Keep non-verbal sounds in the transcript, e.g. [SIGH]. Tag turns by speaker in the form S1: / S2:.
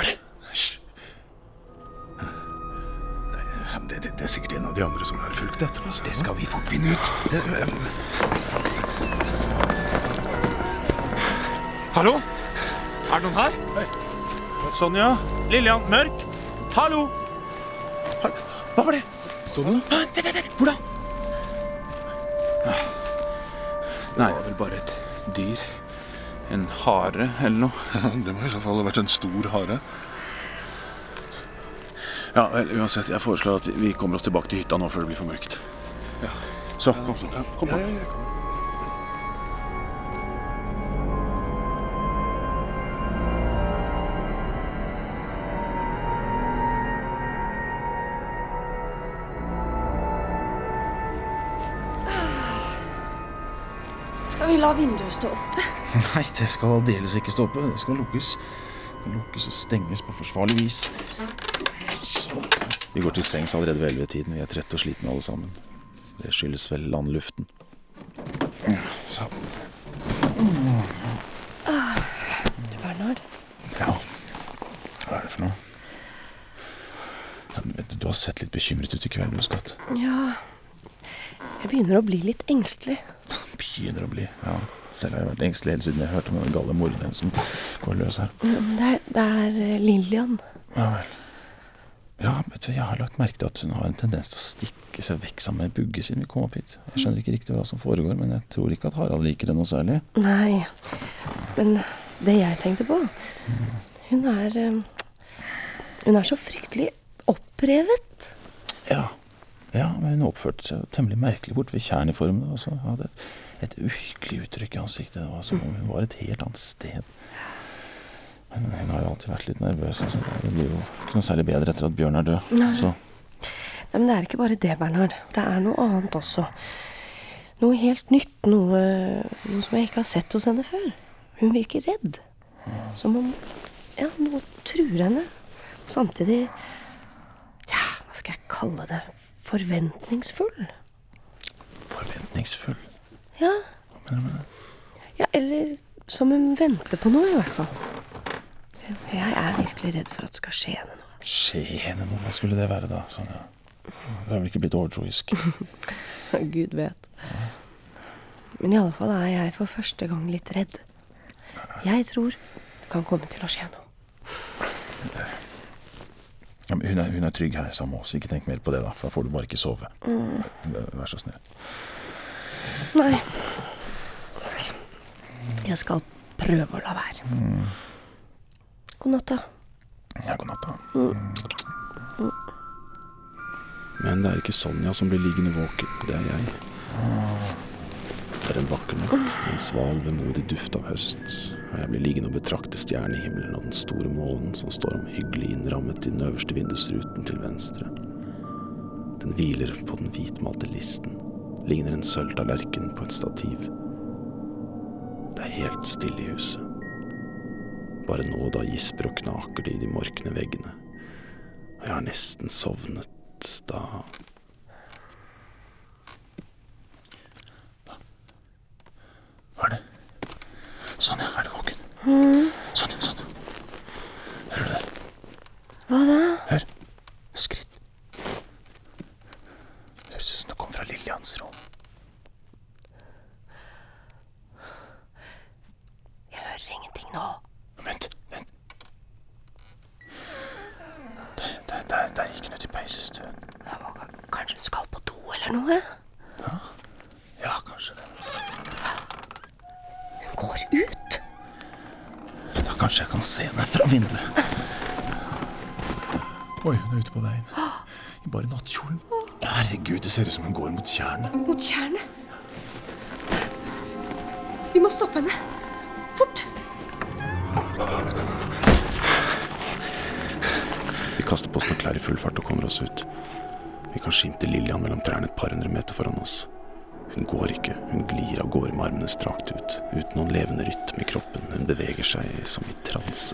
S1: var det? Hysj. Det, det, det er sikkert en av de andre som har fulgt etter oss.
S2: Det skal vi fort finne ut. Hallo? Er det noen her?
S3: Sonja, Lillian, Mørk. Hallo!
S1: Hva var det?
S2: Så du det?
S1: Hvor da?
S2: Nei, det var vel bare et dyr. En hare eller noe. [LAUGHS]
S1: Ja, det må i så fall ha vært en stor hare. Ja, vel, uansett, jeg foreslår at vi kommer oss tilbake til hytta nå før det blir for mørkt.
S2: Ja.
S1: Så, kom sånn. Kom på.
S4: Skal vi la vinduet stå oppe? [LAUGHS]
S5: Nei, det skal aldeles ikke stå oppe. Det skal lukkes. Det lukkes og stenges på forsvarlig vis. Sånn. Vi går til sengs allerede ved ellevetiden. Vi er trette og slitne alle sammen. Det skyldes vel landluften. Så.
S4: Bernhard,
S5: Ja. Hva er det for noe? Ja, vet du, du har sett litt bekymret ut i kveld, du, skatt.
S4: ja Jeg begynner å bli litt engstelig. [LAUGHS]
S5: Begynner å bli. Ja. Selv har jeg vært engstelig hele siden jeg hørte om den gale morderen som går løs her.
S4: Det er, det er eh, Lillian.
S5: Ja vel. Ja, vet du, jeg har lagt merke til at hun har en tendens til å stikke seg vekk sammen med Bugge siden vi kom opp hit. Jeg skjønner ikke riktig hva som foregår, men jeg tror ikke at Harald liker det noe særlig.
S4: Nei, men det jeg tenkte på Hun er eh, Hun er så fryktelig opprevet.
S5: Ja, ja men hun oppførte seg temmelig merkelig bort ved Tjern-formen. Og så hadde et, et uhyggelig uttrykk i ansiktet. Det var som om hun var et helt annet sted. Men hun har jo alltid vært litt nervøs. Altså. Det blir jo ikke noe særlig bedre etter at Bjørn er død.
S4: Nei.
S5: Så
S4: Nei, men det er ikke bare det, Bernhard. Det er noe annet også. Noe helt nytt. Noe, noe som jeg ikke har sett hos henne før. Hun virker redd. Som om ja, noe truer henne. Og samtidig Ja, hva skal jeg kalle det? Forventningsfull.
S5: forventningsfull.
S4: Ja.
S5: Hva mener du med det?
S4: ja, eller som hun venter på noe, i hvert fall. Jeg er virkelig redd for at det skal skje henne noe.
S5: Skje henne noe? Hva skulle det være, da? Sånn, ja. Du er vel ikke blitt overtroisk? [LAUGHS]
S4: Gud vet. Men i alle fall er jeg for første gang litt redd. Jeg tror det kan komme til å skje noe.
S5: Ja, men hun, er, hun er trygg her sammen med oss. Ikke tenk mer på det, da, for da får du bare ikke sove. Vær så snill.
S4: Nei. Nei. Jeg skal prøve å la være. God natt, da.
S5: Ja, god natt, da.
S2: Men det er ikke Sonja som blir liggende våken. Det er jeg. Det er en vakker natt, en sval, vemodig duft av høst. Og jeg blir liggende og betrakte stjernehimmelen og den store månen som står omhyggelig innrammet i den øverste vindusruten til venstre. Den hviler på den hvitmalte listen, ligner en sølvtallerken på et stativ. Det er helt stille i huset. Bare nå da gisper og knaker det i de morkne veggene. Og jeg har nesten sovnet da
S5: Hva er det? Sonja, er du våken? Sonja, Sonja. Hører du det?
S4: Hva da?
S5: Hør. Skritt. Det høres ut som det kom fra Lillians rom.
S4: Jeg hører ingenting nå.
S5: Vent, vent. Der, der, der, der gikk hun ut i peisestuen.
S4: Kanskje hun skal på do eller noe?
S5: Ja, kanskje det.
S4: Hun går ut.
S5: Da kanskje jeg kan se henne fra vinduet. Oi, hun er ute på veien. I bare nattkjolen.
S1: Herregud, det ser ut som hun går mot tjernet.
S4: Mot tjernet. Vi må stoppe henne. Fort.
S2: Vi kaster på oss noen klær i full fart og kommer oss ut. Vi kan skimte Lillian mellom trærne et par hundre meter foran oss. Hun går ikke, hun glir av gårde med armene strakt ut, uten noen levende rytme i kroppen. Hun beveger seg som i transe.